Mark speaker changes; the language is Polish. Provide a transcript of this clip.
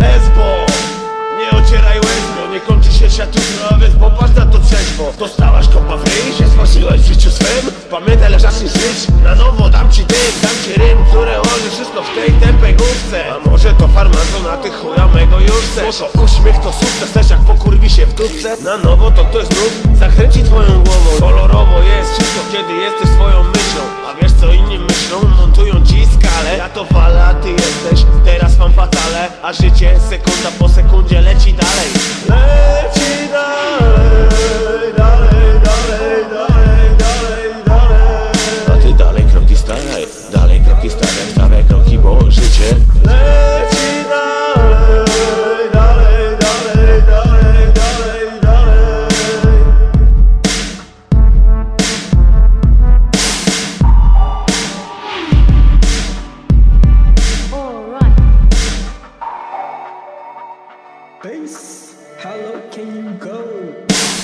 Speaker 1: Lesbo, nie ocieraj łezbo Nie kończy się siatówno, a więc popatrz na to trzeźwo Dostałaś kopa w ryj, się zmasiłaś w życiu swym. Pamiętaj, lecz raz żyć, na nowo dam ci dym Dam ci rym, które oni wszystko w tej tempej główce A może to farmazo na tych chuja mego jużce. Muszą uśmiech to sukces, też jak pokurwi się w dupce. Na nowo to ktoś znów zakręci twoją głową. Kolorowo jest wszystko, kiedy jesteś swoją myślą. Jesteś? Teraz mam fatale A życie sekunda po sekundzie leci dalej. Leci dalej
Speaker 2: Peace. How low can you go?